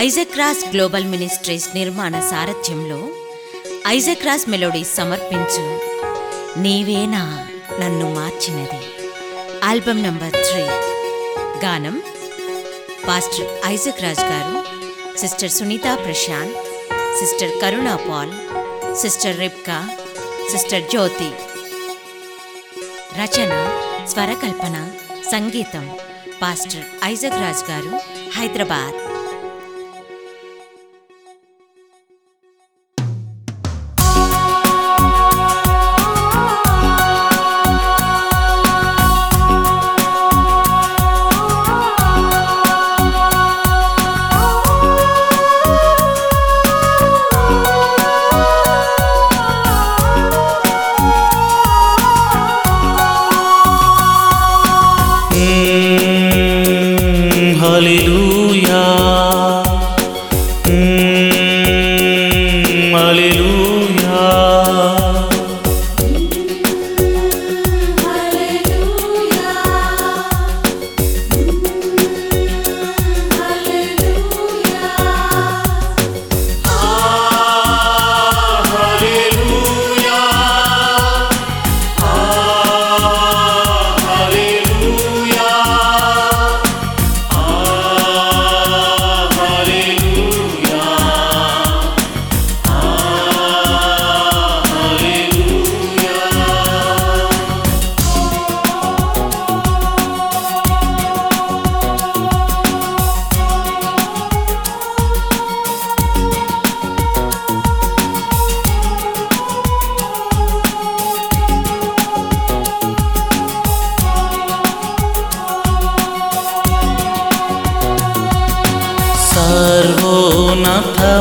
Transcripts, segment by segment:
ఐజక్రాస్ global ministries నిర్మాణ సారథ్యంలో ఐజక్రాస్ melody melodies సమర్పించు నీవేనా నన్ను మార్చినది. Album number three. గానం పాస్టర్ ఐజక్ రాజ్ గారు sister Sunitha Prashanth sister Karuna Paul sister రిప్కా sister Jyothi. రచన స్వరకల్పన సంగీతం పాస్టర్ ఐజక్ రాజ్ గారు హైదరాబాద్.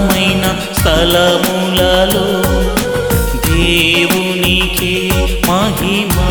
సర్వోన్నతమైన స్థలములలో దేవునికి మహిమ.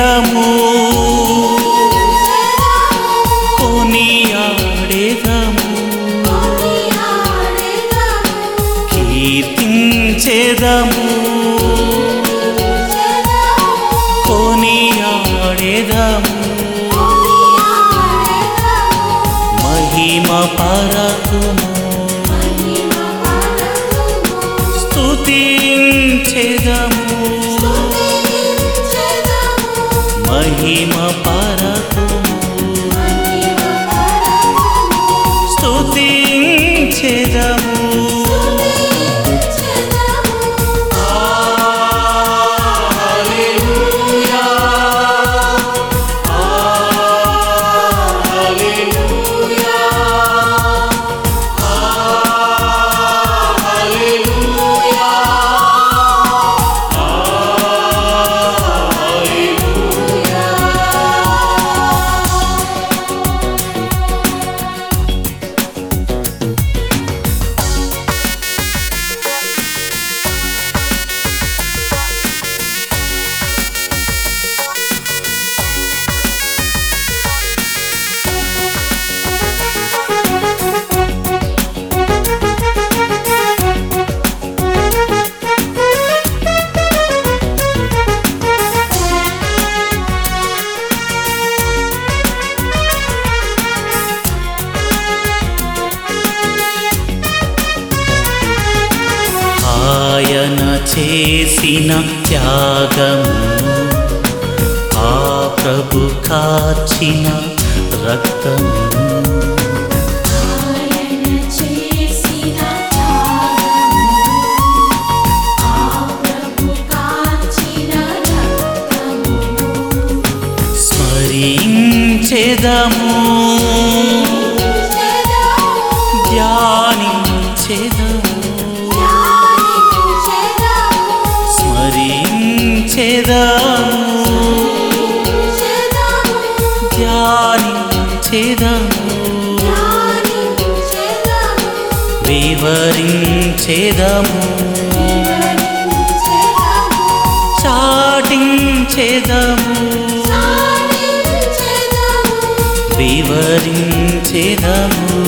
కీర్తించేదము కొనియాడేదము. కీర్తించేదము. కొనియాడేదము. మహిమ పరతుము స్మరించేదము ధ్యానించేదము. స్మరించేదము ధ్యానించేదము వివరించేదము. చాటించేదము. వివరించేదము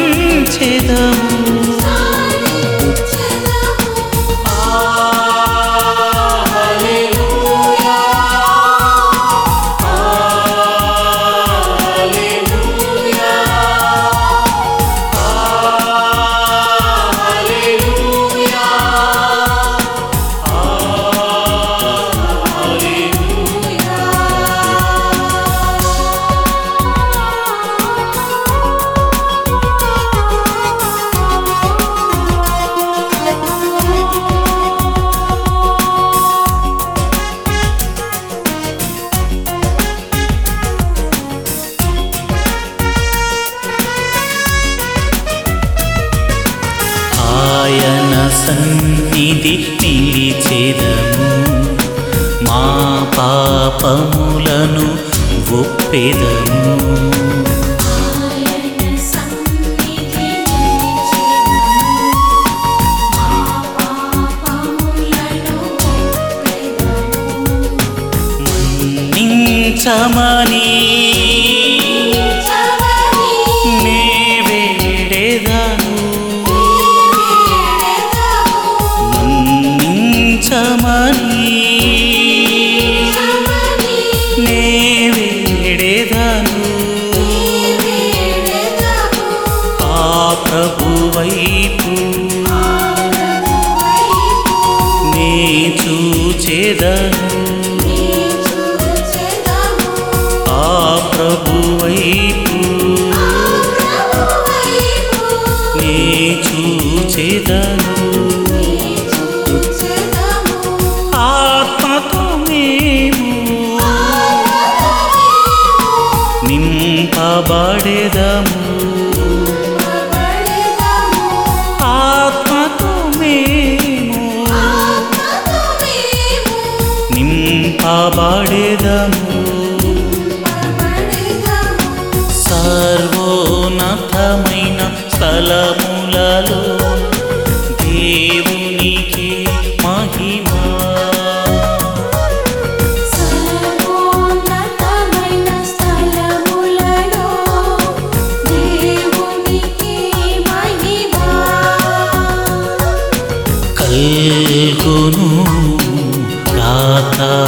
చాటించేదము. నిలిచేదము మా పాపములను ఒప్పెదము. మన్నించమని నే వేడెదను వైపు. నే చూచెదను. ఆత్మతో మేము నింపబడేదము. ఆత్మతో మేము నింపబడేదము. love.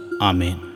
আমিন